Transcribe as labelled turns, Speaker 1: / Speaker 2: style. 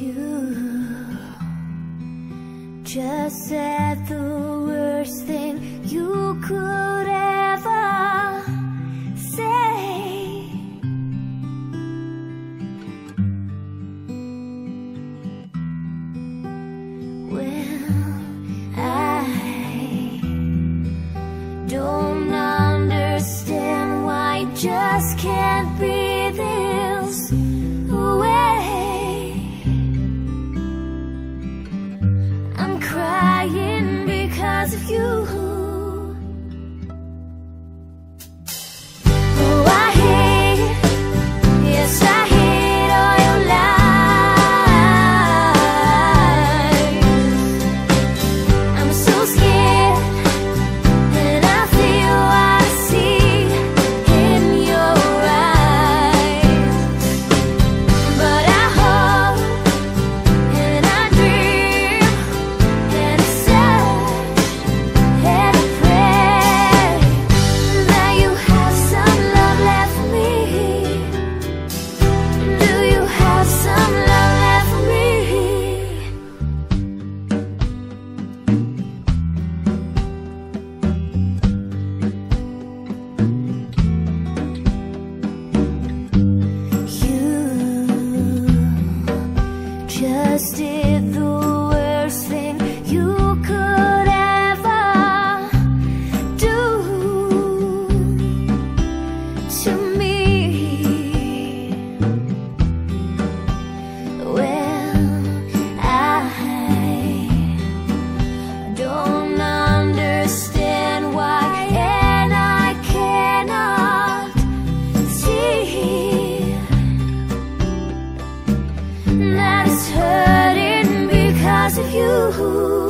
Speaker 1: you just said the worst thing you could ever say. Well, I don't understand why I just can't be. it's hurting because of you.